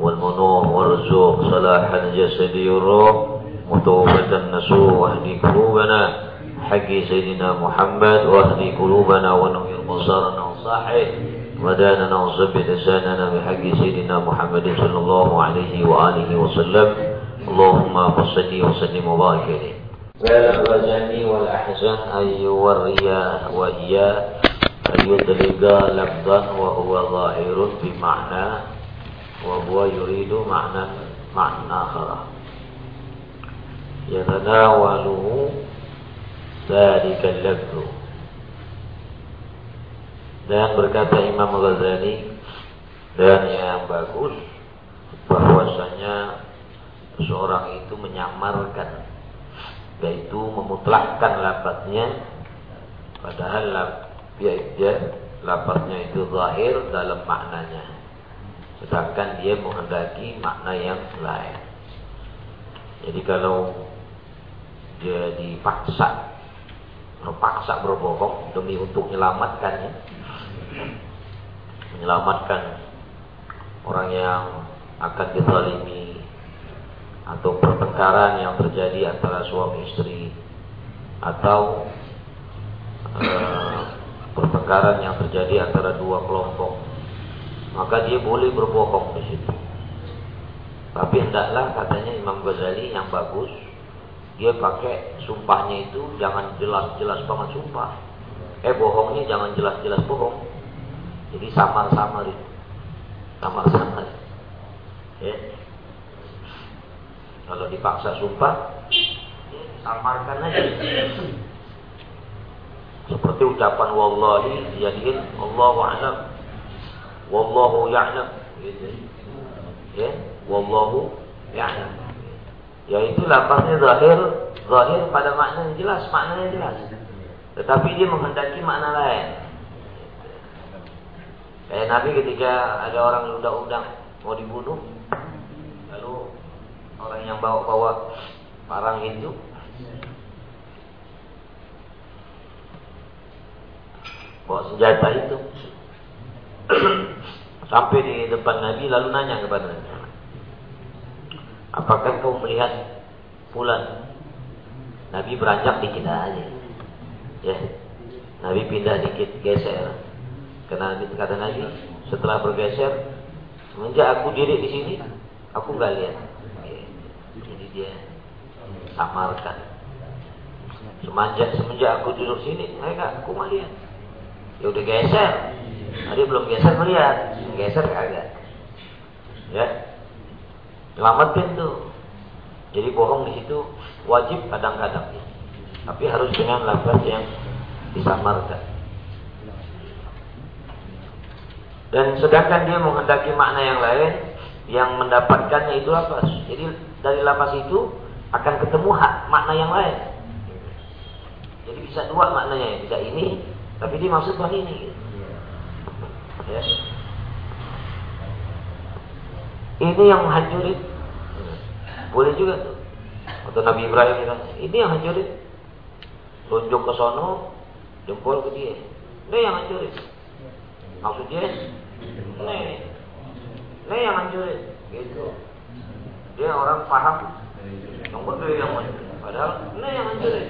والمنوع والرزوق صلاح الجسد والروح متوبة النسوء واهدي قلوبنا. حق سيدنا محمد واهدي قلوبنا ونوير بصارنا وصاحي وداننا وثبت لساننا بحق سيدنا محمد صلى الله عليه وآله وسلم. اللهم صل وسلم وبارك عليه. والغزل والأحزان أن يوري وإياه أن يدلق لفظا وهو ظاهر بمعنى wa huwa yuridu ma'na ma'na akhara yatanawaluhu dhalika al-lafzu. Dan berkata Imam Ghazali dan yang bagus bahwasanya seorang itu menyamarkan yaitu memutlakkan lapatnya padahal lap, ya, ya, lapatnya itu zahir dalam maknanya sedangkan dia menghendaki makna yang lain. Jadi kalau dia dipaksa terpaksa berbohong demi untuk menyelamatkannya menyelamatkan orang yang akan dizalimi atau pertengkaran yang terjadi antara suami istri atau uh, pertengkaran yang terjadi antara dua kelompok maka dia boleh berbohong di situ. Tapi hendaklah katanya Imam Ghazali yang bagus, dia pakai sumpahnya itu jangan jelas-jelas banget sumpah. Eh bohongnya jangan jelas-jelas bohong. Jadi samar-samar itu. Samar-samar. Ya. Kalau dipaksa sumpah, samarkan aja. Seperti ucapan wallahi jadiin Allahu a'lam wallahu ya'lam gitu. Ya, wallahu ya'lam. Yaitu lafaznya zahir, zahir pada makna yang jelas, maknanya jelas. Tetapi dia menghendaki makna lain. Kayak Nabi ketika ada orang undang-undang mau dibunuh, lalu orang yang bawa-bawa parang itu bawa senjata itu Sampai di depan Nabi lalu nanya kepada Nabi. Apakah kau melihat bulan? Nabi beranjak dikit aja. Ya. Nabi pindah dikit geser. Karena kata Nabi, setelah bergeser, semenjak aku diri di sini, aku nggak lihat. Ya. Jadi dia samarkan. Semenjak semenjak aku duduk sini, mereka aku melihat. Ya udah geser, Dia belum geser melihat, geser kagak. Ya. Selamatin tuh. Jadi bohong di situ wajib kadang-kadang. Tapi harus dengan lafaz yang disamarkan. Dan sedangkan dia menghendaki makna yang lain, yang mendapatkannya itu lafaz. Jadi dari lafaz itu akan ketemu hak makna yang lain. Jadi bisa dua maknanya, bisa ini, tapi dimaksudkan ini. Ya. Ini yang menghancurin. Boleh juga tuh. Atau Nabi Ibrahim bilang, ini yang hancurin. Tunjuk ke sono, jempol ke dia. Ini yang hancurin. Maksud dia, ini, ini yang hancurin. Gitu. Dia orang paham. Yang betul yang hancurin. Padahal ini yang hancurin.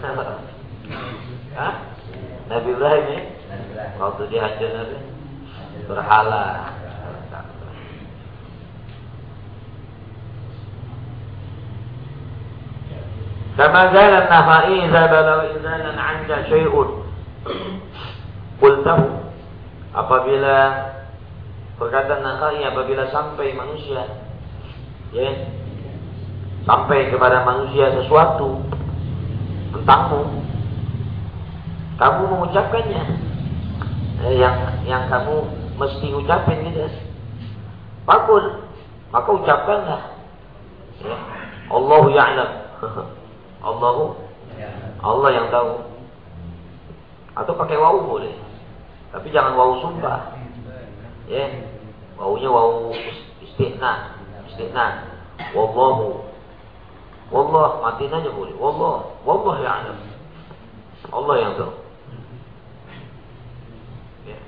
Hah? Nabi Ibrahim ya? Waktu dia hancurin berhala. Kama zala nafai idza balagha izalan 'anda syai'un. Qultahu apabila perkataan nafai apabila sampai manusia ya sampai kepada manusia sesuatu tentangmu kamu mengucapkannya eh, yang yang kamu mesti ucapin gitu. Fakul maka ucapkanlah ya. Allahu ya'lam. Allahu Allah yang tahu. Atau pakai wau boleh. Tapi jangan wau sumpah. Ya. Waunya wau istihna. Istihna. Wallahu. Wallah matiin aja boleh. Wallah. Wallah ya'lam. Allah yang tahu. Ya.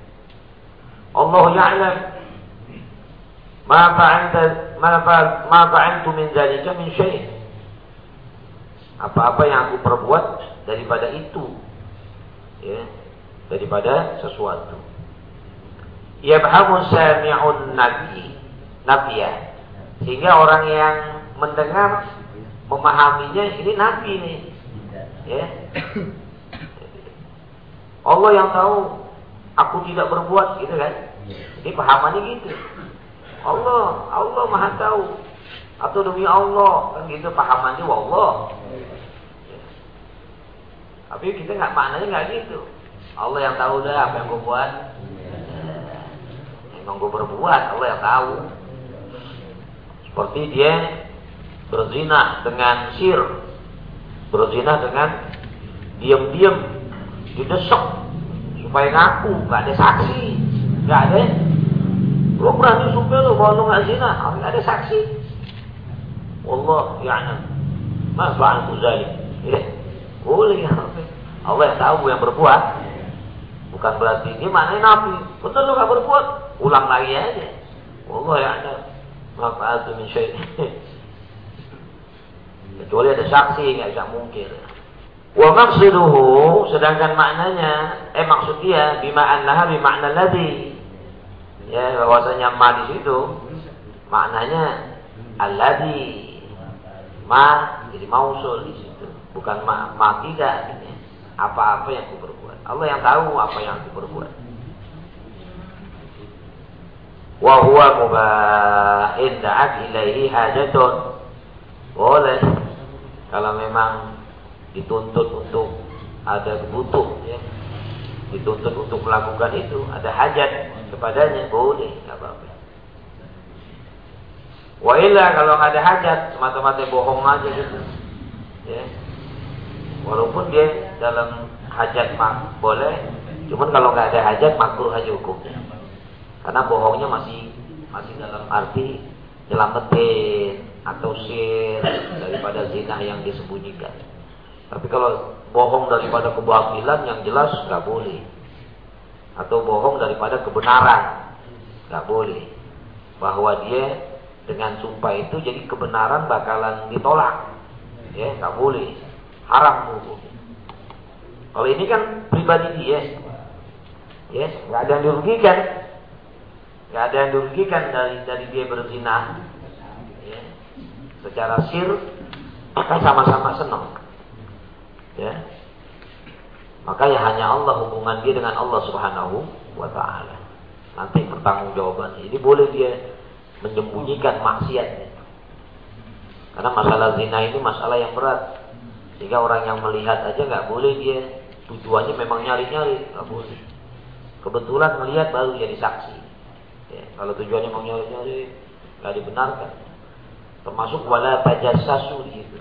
Allah ya'lam. Ma fa'alta ma min dzalika min syai' apa-apa yang aku perbuat daripada itu. Ya daripada sesuatu. Yabhamu sami'un nabi nabiya sehingga orang yang mendengar memahaminya ini nabi nih. Ya. Allah yang tahu aku tidak berbuat gitu kan ini pahamannya gitu Allah, Allah Maha tahu. Atau demi Allah, kan gitu pahamannya wallah. Tapi kita nggak maknanya nggak gitu. Allah yang tahu dah apa yang gue buat. Emang gue berbuat, Allah yang tahu. Seperti dia berzina dengan sir, berzina dengan diam-diam, didesek supaya ngaku, nggak ada saksi, nggak ada Lo berani sumpah lo bahwa lo nggak zina, nggak ada saksi. Allah ya'lam. Ma fa'altu zalik. Ya. Boleh ya. Allah yang tahu yang berbuat. Bukan berarti ini maknanya nabi. Betul lo nggak berbuat, ulang lagi aja. Allah ya'lam. Ma fa'altu min syai'. Kecuali ada saksi nggak bisa mungkin. Wa maksuduhu sedangkan maknanya eh maksud dia bima annaha bimakna ladhi ya bahwasanya ma di situ maknanya alladhi ma jadi mausul di situ. Bukan ma, ma tidak apa-apa yang aku berbuat Allah yang tahu apa yang aku berbuat wa huwa mubah da'at ilaihi hajatun. Boleh. Kalau memang dituntut untuk ada butuh ya. Dituntut untuk melakukan itu ada hajat kepadanya boleh nggak apa-apa. Wa illa kalau nggak ada hajat semata-mata bohong aja gitu ya. Walaupun dia dalam hajat mak boleh. Cuman kalau nggak ada hajat makruh aja hukumnya. Karena bohongnya masih masih dalam arti nyelamatin atau sir daripada zina yang disembunyikan tapi kalau bohong daripada kebatilan yang jelas nggak boleh atau bohong daripada kebenaran. Nggak boleh. Bahwa dia dengan sumpah itu jadi kebenaran bakalan ditolak. Ya, nggak boleh. Haram hukum. Kalau ini kan pribadi dia. Ya, nggak ada yang dirugikan. Nggak ada yang dirugikan dari dari dia berzina. Ya. Secara sir, maka sama-sama senang. Ya, maka ya hanya Allah hubungan dia dengan Allah Subhanahu wa taala. Nanti pertanggungjawaban. Jadi boleh dia menyembunyikan maksiatnya. Karena masalah zina ini masalah yang berat. Sehingga orang yang melihat aja nggak boleh dia tujuannya memang nyari-nyari, nggak boleh. Kebetulan melihat baru jadi saksi. Ya, kalau tujuannya mau nyari-nyari nggak dibenarkan. Termasuk wala tajassasu gitu.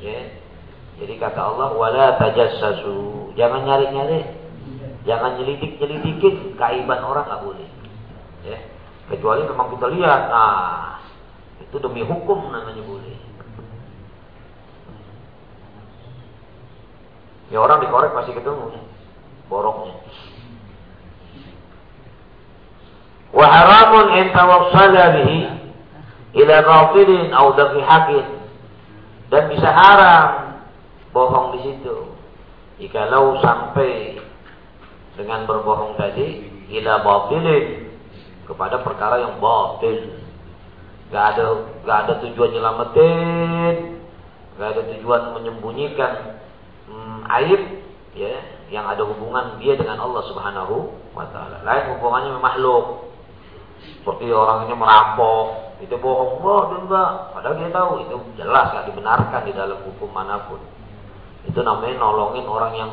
Ya, jadi kata Allah wala tajassasu. Jangan nyari-nyari. Jangan nyelidik-nyelidikin kaiban orang nggak boleh. Ya. Kecuali memang kita lihat, nah itu demi hukum namanya boleh. Ya orang dikorek pasti ketemu boroknya. Wa haramun in tawassala bihi ila batilin aw daqihakin dan bisa haram bohong di situ. Jikalau sampai dengan berbohong tadi ila batilin kepada perkara yang batil. Gak ada gak ada tujuan nyelamatin, gak ada tujuan menyembunyikan hmm, aib ya yang ada hubungan dia dengan Allah Subhanahu wa taala. Lain hubungannya makhluk. Seperti orang ini merampok, itu bohong, boh enggak. Padahal dia tahu itu jelas gak dibenarkan di dalam hukum mana pun. Itu namanya nolongin orang yang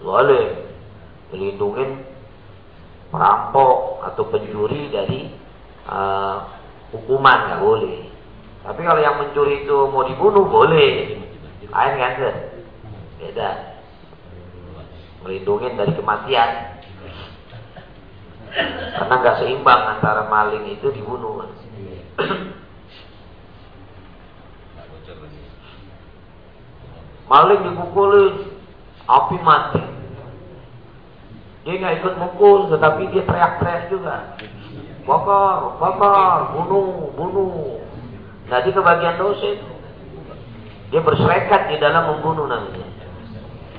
zalim, melindungi perampok atau pencuri dari uh, hukuman nggak boleh. Tapi kalau yang mencuri itu mau dibunuh boleh. Lain kan tuh? Beda. Melindungi dari kematian. Karena nggak seimbang antara maling itu dibunuh. Maling dipukulin, api mati. Dia nggak ikut mukul, tetapi dia teriak-teriak juga. Bakar, bakar, bunuh, bunuh. Jadi kebagian dosa itu. Dia berserikat di dalam membunuh namanya.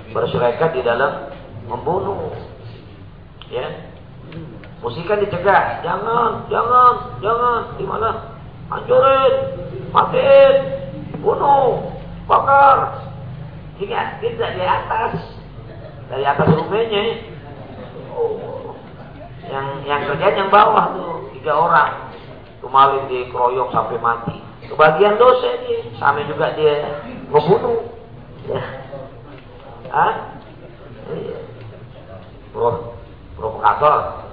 Berserikat di dalam membunuh. Ya. Musikan dicegah. Jangan, jangan, jangan. Di mana? Hancurin, matiin, bunuh, bakar. Ingat, tidak di atas. Dari atas rumahnya. Oh. Yang yang kerjaan yang bawah tuh tiga orang. Tuh dikeroyok sampai mati. Kebagian dosa dia. Sama juga dia membunuh. Ya. Ah? Iya. Pro, provokator.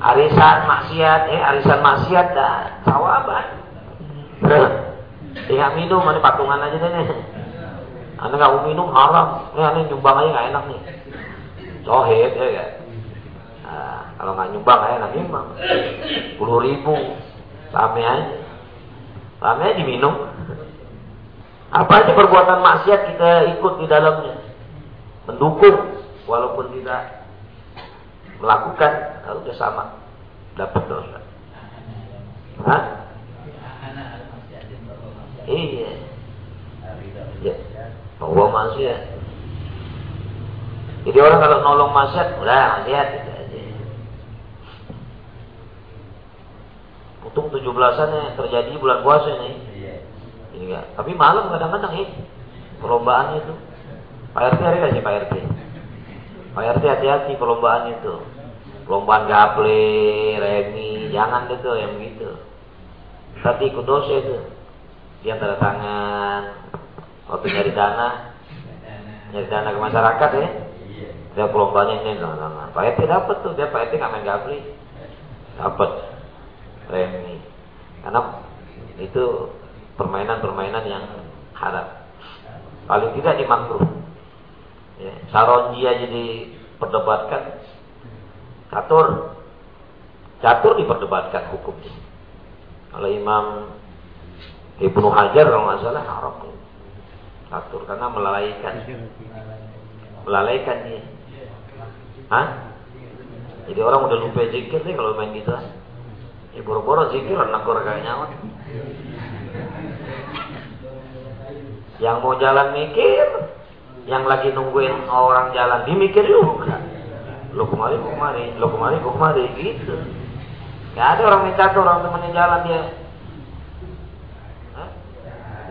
Arisan maksiat, eh arisan maksiat dah sawaban. Tinggal minum, ini patungan aja deh. Anda nggak mau minum haram. Ini aneh nyumbang aja nggak enak nih. Sohib ya kan. Nah, kalau nggak nyumbang aja nggak nyumbang. Puluh ribu. Rame aja. Rame aja diminum. Apa aja perbuatan maksiat kita ikut di dalamnya. Mendukung. Walaupun tidak melakukan. Lalu udah sama. Dapat dosa. Hah? Iya. Ya. Bahwa maksiat. Jadi orang kalau nolong maksiat, udah maksiat gitu aja. Untung tujuh belasan terjadi bulan puasa nih. Iya. Tapi malam kadang-kadang ini perlombaan itu. Pak RT hari aja Pak RT. Pak RT hati-hati perlombaan itu. Perlombaan gaple, remi, jangan itu yang begitu. Tapi ikut dosa itu. Dia tanda tangan, waktu nyari dana. Nyari dana ke masyarakat ya. Dia perlombanya ini lah nah, Pak Eti dapat tuh dia Pak Eti nggak main gapli dapat remi. Karena itu permainan-permainan yang haram paling tidak dimakruh ya, saronji aja diperdebatkan. Catur. Catur diperdebatkan hukumnya. Kalau Imam Ibnu Hajar kalau nggak salah haram atur karena melalaikan. Melalaikan. Dia Hah? jadi orang udah lupa zikir nih kalau main gitu ya boro-boro zikir anak kayak nyawa yang mau jalan mikir yang lagi nungguin orang jalan dimikir juga. Lo kemari lo kemari lo kemari lo kemari gitu. Gak ada orang minta tuh orang temennya jalan dia. Hah?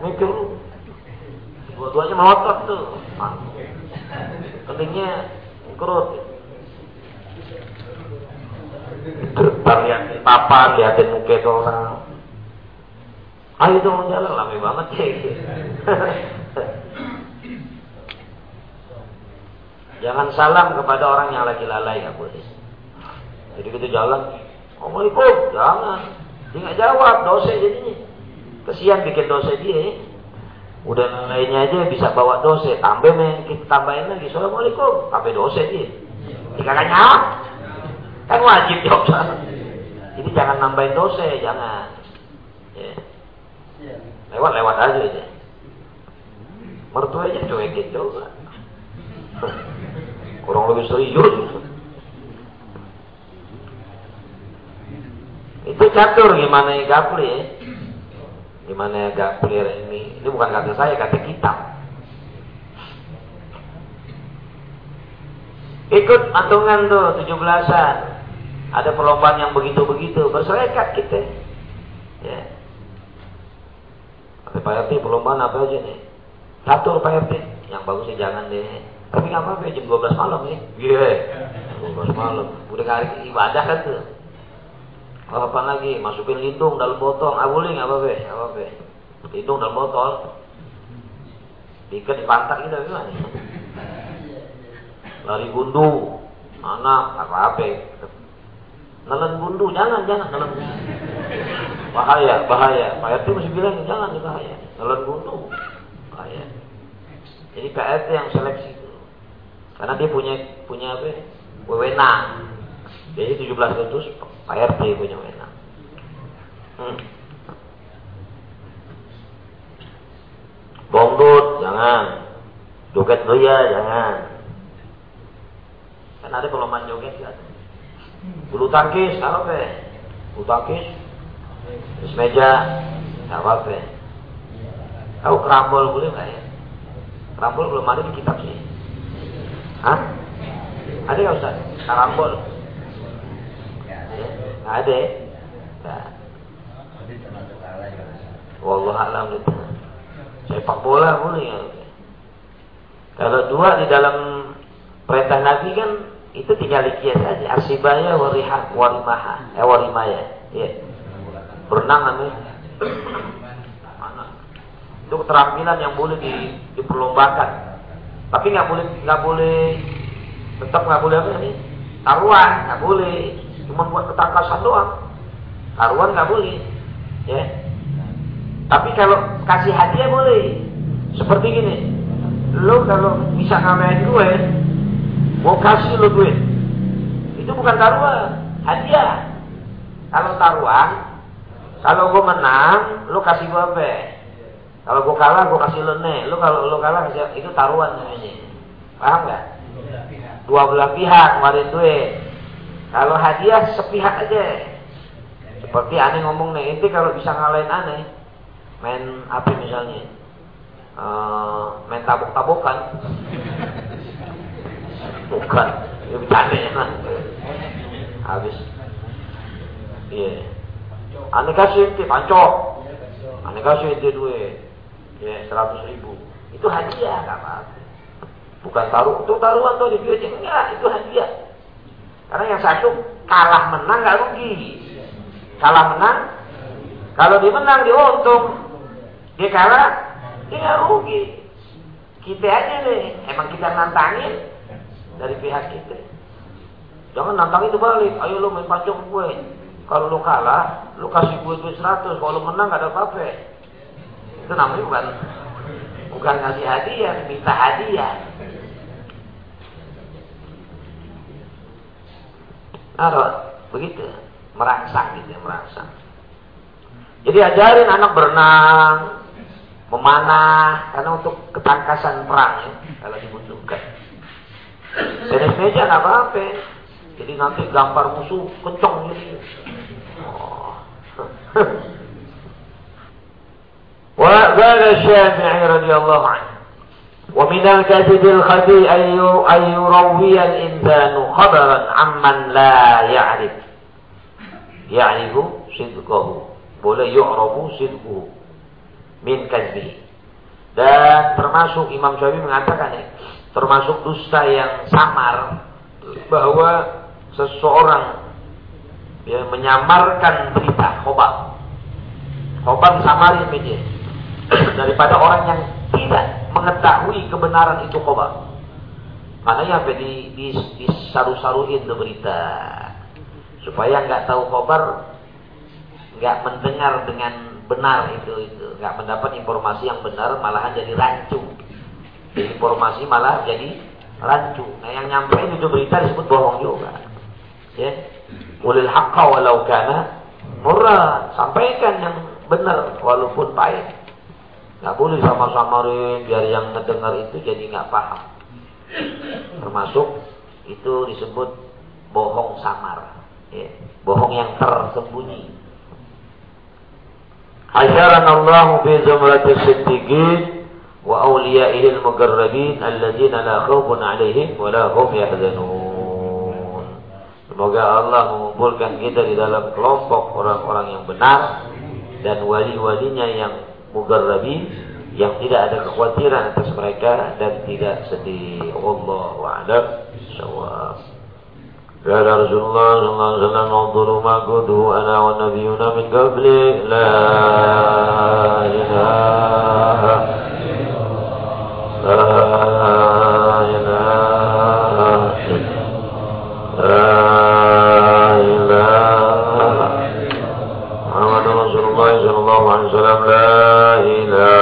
mikir lu Dua-duanya melotot tuh. Keningnya kerut. Gerbang liatin papan, liatin muka orang. Ayo dong jalan, lama banget sih. Jangan salam kepada orang yang lagi lalai, ya boleh. Jadi kita jalan, Assalamualaikum, jangan. Dia nggak jawab, dosa jadinya. Kesian bikin dosa dia. Udah lainnya aja bisa bawa dosa, tambah men, kita tambahin lagi. Assalamualaikum, tambah dosa dia. Jika kan kan wajib jawab Jadi jangan nambahin dosa, jangan. Ya. Lewat-lewat aja aja. Mertua aja cuekin juga. Kurang lebih serius. Itu catur gimana ya gapli ya. Gimana agak clear ini? Ini bukan kata saya, kata kita. Ikut patungan tuh, tujuh belasan. Ada perlombaan yang begitu-begitu. Berserikat kita. Ya. Tapi Pak RT perlombaan apa aja nih? Satu Pak RT. Yang bagus sih jangan deh. Tapi nggak apa-apa jam 12 malam ya. Iya. Yeah. 12 malam. Udah hari ibadah kan tuh. Apa lagi? Masukin lindung dalam botol. Ah boleh nggak apa-apa? Apa-apa? Lindung dalam botol. Diikat di pantat gitu gimana? Lari bundu. Anak apa-apa? Nelen bundu jangan jangan nelen bundu. bahaya, bahaya. Pak RT masih bilang jangan bahaya. Jalan gunung, bahaya. Jadi Pak RT yang seleksi karena dia punya punya apa? Wewenang. Jadi 17 Agustus Pak RT punya wewenang. Hmm. Bongdut jangan. Joget doya jangan. Kan ada pelomban joget ya. Bulu tangkis apa? Bulu tangkis Terus meja, nggak apa-apa. Tahu kerambol boleh nggak ya? Kerambol belum ada di kitab sih. Hah? Ada nggak Ustaz? Kerambol? Nggak ada. Nah. Wallah alam itu. Sepak bola boleh ya. Kalau dua di dalam perintah Nabi kan itu tinggal dikias saja. Asibaya wariha warimaha, eh warimaya. Ya berenang namanya itu keterampilan yang boleh di, diperlombakan tapi nggak boleh nggak boleh tetap nggak boleh apa nih taruhan nggak boleh cuma buat ketangkasan doang taruhan nggak boleh ya tapi kalau kasih hadiah boleh seperti gini lo kalau bisa ngalahin gue mau kasih lo duit itu bukan taruhan hadiah kalau taruhan kalau gue menang, lu kasih gue apa? Kalau gue kalah, gue kasih lu nih. Lu kalau lu kalah itu taruhan namanya. Paham nggak? Dua belah pihak kemarin duit. Kalau hadiah sepihak aja. Seperti aneh ngomong nih, itu kalau bisa ngalahin aneh, main apa misalnya? Uh, main tabuk-tabukan. Bukan, ya bercanda ya. Habis. Iya. Yeah. Ane kasih ente pancok. Ane kasih ente duit. Ya, seratus ribu. Itu hadiah, gak apa-apa. Bukan taruh, itu taruhan tuh di duit. Enggak, itu hadiah. Karena yang satu kalah menang gak rugi. Kalah menang, kalau dia menang dia untung. Dia kalah, dia gak rugi. Kita aja deh, emang kita nantangin dari pihak kita. Jangan nantang itu balik, ayo lo main pancok gue. Kalau lu kalah, lu kasih gue duit 100. Kalau lu menang gak ada apa-apa. Itu namanya bukan bukan ngasih hadiah, minta hadiah. Nah, begitu. Merangsang gitu ya, merangsang. Jadi ajarin anak berenang, memanah, karena untuk ketangkasan perang ya, kalau dibutuhkan. Tenis meja nggak apa-apa. Jadi nanti gambar musuh kenceng gitu. وقال الشافعي رضي الله عنه ومن الكذب الخفي أن يروي الإنسان خبرا عمن لا يعرف يعرف صدقه boleh yu'rafu sidquhu min kazbihi dan termasuk Imam Syafi'i mengatakan ya termasuk dusta yang samar bahwa seseorang ya, menyamarkan berita khobar. Khobar samarin media daripada orang yang tidak mengetahui kebenaran itu khobar. Makanya sampai di, di, di saru-saruin itu berita supaya nggak tahu khobar, nggak mendengar dengan benar itu itu, nggak mendapat informasi yang benar malahan jadi rancu. Informasi malah jadi rancu. Nah yang nyampein itu berita disebut bohong juga. Ya, Ulil haqqa walau kana murah. Sampaikan yang benar walaupun pahit. Nggak boleh sama-sama biar yang mendengar itu jadi nggak paham. Termasuk itu disebut bohong samar. Ya. Bohong yang tersembunyi. Ajaran Allah fi zumratis siddiqin wa awliyaihil muqarrabin alladzina la khaufun alaihim wa la hum yahzanun. Semoga Allah mengumpulkan kita di dalam kelompok orang-orang yang benar dan wali-walinya yang mugarrabi yang tidak ada kekhawatiran atas mereka dan tidak sedih. Allah wa'alam syawab. قال رسول الله صلى الله عليه وسلم انظر ما قلته انا والنبيون من قبلي لا اله لا الله عليه وسلم لا إله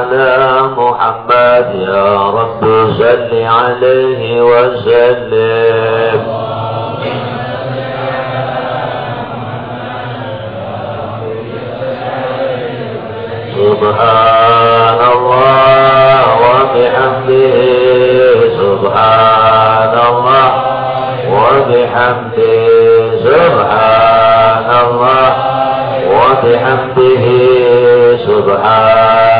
على محمد يا رب صل عليه وسلم. سبحان الله وبحمده سبحان الله وبحمده سبحان الله وبحمده سبحان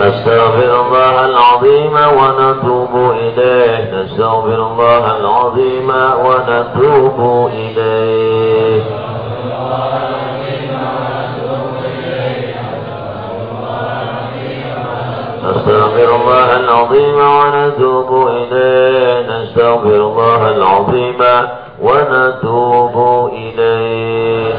نستغفر الله العظيم ونتوب إليه. نستغفر الله العظيم ونتوب إليه. نستغفر الله العظيم ونتوب إليه. نستغفر الله العظيم ونتوب إليه.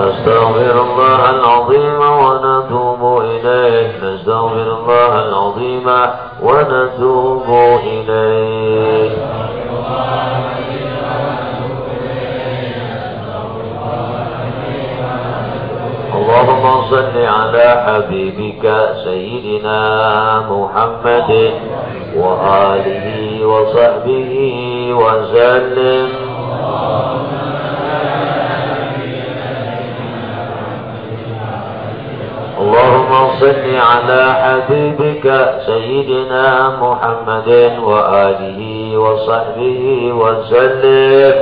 نستغفر الله العظيم ونتوب إليه. نستغفر الله العظيم ونتوب إليه. اللهم صل على حبيبك سيدنا محمد وآله وصحبه وسلم. اللهم صل على حبيبك سيدنا محمد وآله وصحبه وسلم.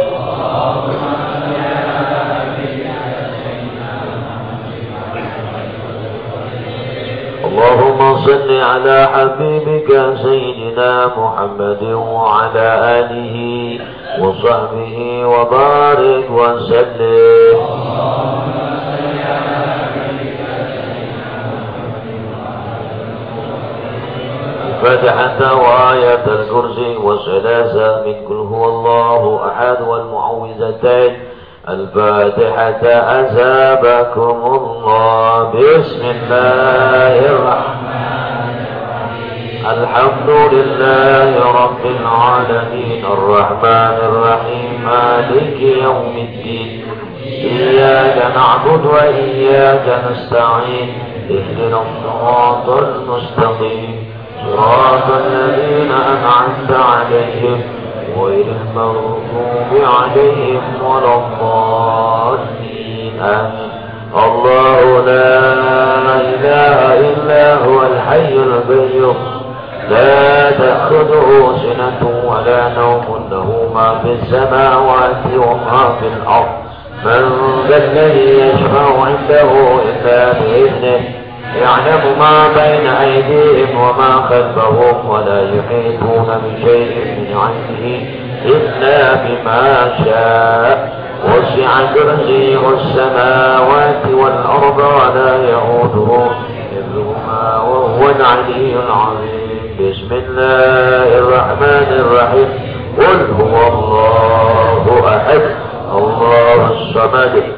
اللهم صل على حبيبك سيدنا محمد وعلى آله وصحبه وبارك وسلم. فتحة وآية الكرسي وثلاثة من كل هو الله أحد والمعوذتين. الفاتحة أزابكم الله بسم الله الرحمن الرحيم. الحمد لله رب العالمين. الرحمن الرحيم. مالك يوم الدين. إياك نعبد وإياك نستعين. اهدنا الصراط المستقيم. صراط الذين أنعمت عليهم غير المغضوب عليهم ولا الضالين. الله لا إله إلا هو الحي القيوم. لا تأخذه سنة ولا نوم. له ما في السماوات وما في الأرض. من ذا الذي يشفع عنده إلا بإذنه. يعلم ما بين أيديهم وما خلفهم ولا يحيطون بشيء من علمه إلا بما شاء. وسع كرسيه السماوات والأرض ولا يعوده حفظهما وهو العلي العظيم. بسم الله الرحمن الرحيم. قل هو الله أحد الله الصمد.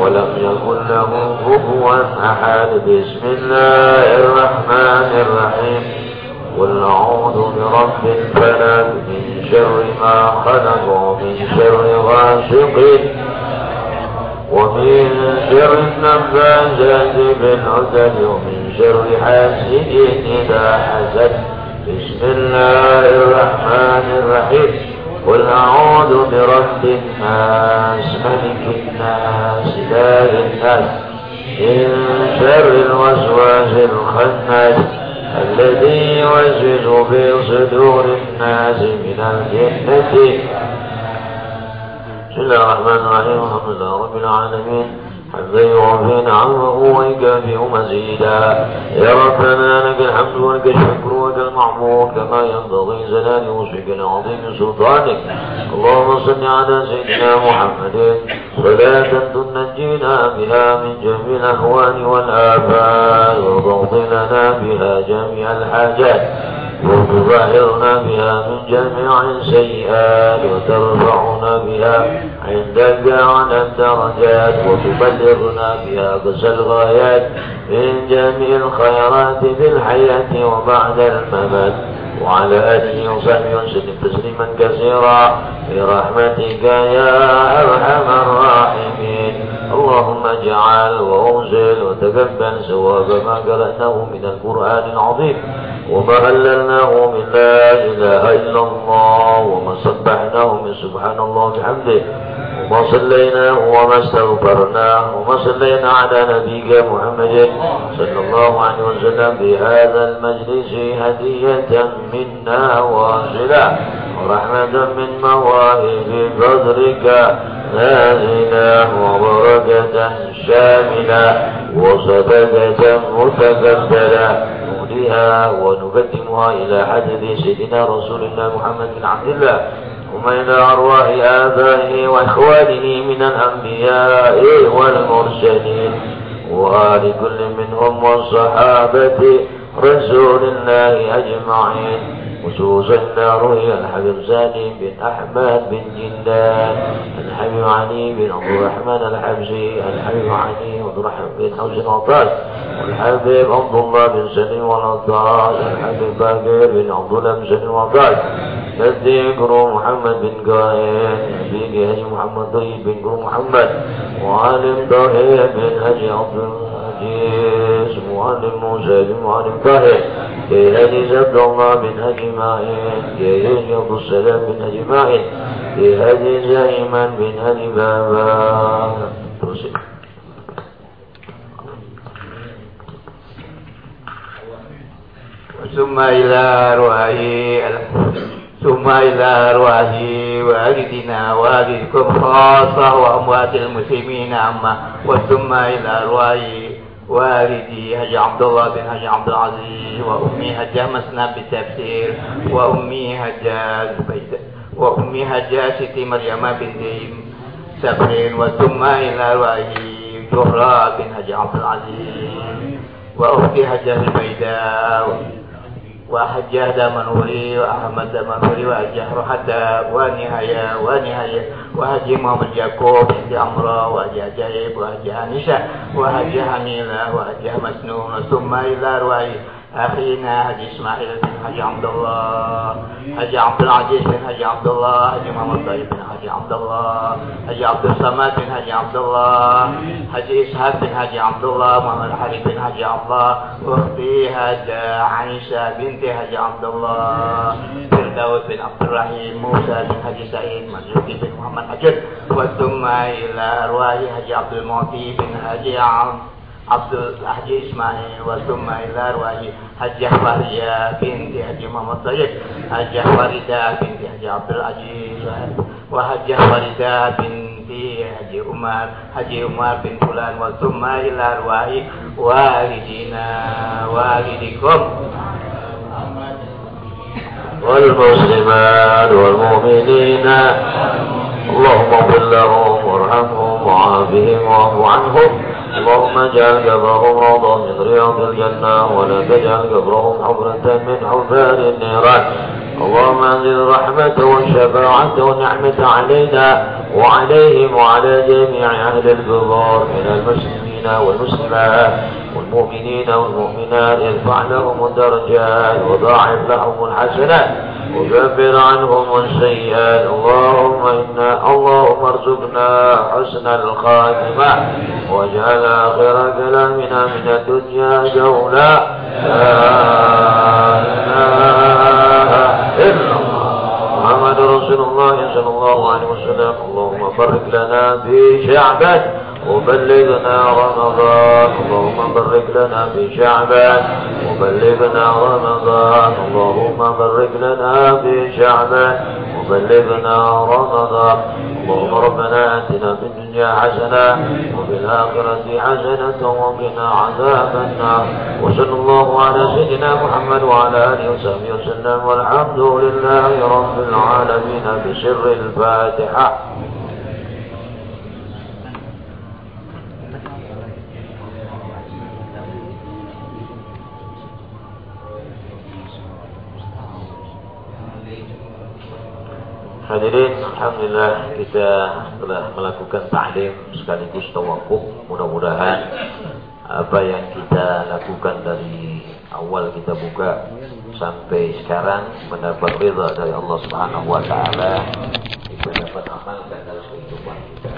ولم يكن له كفوا أحد. بسم الله الرحمن الرحيم. قل أعوذ برب الفلك من شر ما خلق ومن شر غاسق ومن شر النفاثات بالعسد ومن شر حاسد إذا حسد. بسم الله الرحمن الرحيم. قل أعوذ برب الناس ملك الناس إله الناس من شر الوسواس الخناس الذي يوسوس في صدور الناس من الجنة. بسم الله الرحمن الرحيم الحمد لله رب العالمين. حمدا يوفي نعمه ويكافئ مزيدا. يا ربنا لك الحمد ولك الشكر ولك المعمود كما ينبغي زلال وصفك العظيم سلطانك. اللهم صل على سيدنا محمد. صلاة تنجينا بها من جميع الأهوال والآفات وتغفر لنا بها جميع الحاجات. وتظهرنا بها من جميع السيئات وترفعنا بها عندك على الدرجات وتبلغنا بها بس الغايات من جميع الخيرات في الحياة وبعد الممات. وعلى آله وصحبه وسلم تسليما كثيرا برحمتك يا أرحم الراحمين. اللهم اجعل وأنزل وتقبل ثواب ما قرأناه من القرآن العظيم. وما هللناه من لا إله إلا الله وما سبحناه من سبحان الله بحمده. وما صليناه وما استغفرناه وما صلينا على نبيك محمد صلى الله عليه وسلم بهذا المجلس هدية منا واصلة ورحمة من مواهب فضلك. نازلة وبركة شاملة وصدقة متقبلة نهديها ونقدمها إلى حدث سيدنا رسول الله محمد بن عبد الله إلى أرواح آبائه وإخوانه من الأنبياء والمرسلين وآل كل منهم والصحابة رسول الله أجمعين. خصوصا روي الحبيب سالم بن أحمد بن جندان. الحبيب علي بن عبد الرحمن الحبسي الحبيب علي بن عبد الرحمن بن حوز العطاس والحبيب عبد الله بن سليم والعطاس الحبيب باقر بن عبد الله بن سليم والعطاس الذكر محمد بن قائد نبي هدي محمد طيب بن محمد. وعالم طاهر بن هدي عبد العزيز. القاسم وعن وعن الطاهر. كي زبد الله بن هدي معين كي السلام بن هدي معين كي هدي زيما بن بابا ثم إلى روحي ثم إلى أرواحي وأجدنا وأجدكم خاصة وأموات المسلمين عامة وثم إلى أرواحي والدي هجي عبد الله بن هجي عبد العزيز وأمي هجا مسنا بالتفسير وأمي هجا زبيدة وأمي هجا ستي مريم بنت سبرين وثم إلى أرواح زهرة بن هجي عبد العزيز وأختي هجا البيداء وحجاه منوري وأحمد منوري وأجاه حتى ونهاية ونهاية وهجي محمد يعقوب بنت عمرو وهجي عجائب وهجي هنيشة وهجي حميلة وهجي مسنون ثم إلى رواي أخينا حجي إسماعيل بن حجي عبد الله حجي عبد العزيز بن حجي عبد الله حجي محمد طيب بن حجي عبد الله حجي عبد الصمد بن حجي عبد الله حجي إسحاق بن حجي عبد الله محمد حريب بن حجي عبد الله وأختي هجا عائشة بنت حجي عبد الله فردوس بن عبد الرحيم موسى بن حجي سعيد مرزوقي بن محمد حجر وثم إلى أرواح حجي عبد المعطي بن حجي عبد عبد الحجي إسماعيل وثم إلى أرواح حجة فريا بنت حجي محمد طيب حجة فريدة بنت حجي عبد العزيز. وحجة فريدة بنت حجي عمر. حجي عمر بن فلان وثم إلى أرواح والدينا والدكم. والمسلمات والمؤمنين. اللهم اغفر لهم وارحمهم وعافهم واعف عنهم. اللهم اجعل قبرهم روضة من رياض الجنة ولا تجعل قبرهم حفرة من حفار النيران. اللهم انزل الرحمة والشفاعة والنعمة علينا وعليهم وعلى جميع أهل القبور من المسلمين والمسلمات والمؤمنين والمؤمنات. ارفع لهم الدرجات وضاعف لهم الحسنات. وكفر عنهم السيئات. اللهم إنا اللهم ارزقنا حسن الخاتمة. واجعل آخر كلامنا من الدنيا جولا. لا إله إلا الله. محمد رسول الله صلى الله عليه وسلم. اللهم بارك لنا في شعبك. وبلغنا رمضان اللهم بارك لنا في شعبان. وبلغنا رمضان اللهم بارك لنا في شعبان. وبلغنا رمضان اللهم ربنا آتنا في الدنيا حسنة وفي الآخرة حسنة وقنا عذاب النار. وصلى الله على سيدنا محمد وعلى آله وصحبه وسلم والحمد لله رب العالمين بسر الفاتحة. Hadirin, Alhamdulillah kita telah melakukan ta'lim sekaligus tawakuf. Mudah-mudahan apa yang kita lakukan dari awal kita buka sampai sekarang mendapat ridha dari Allah Subhanahu wa taala kita dapat amalkan dalam kehidupan kita.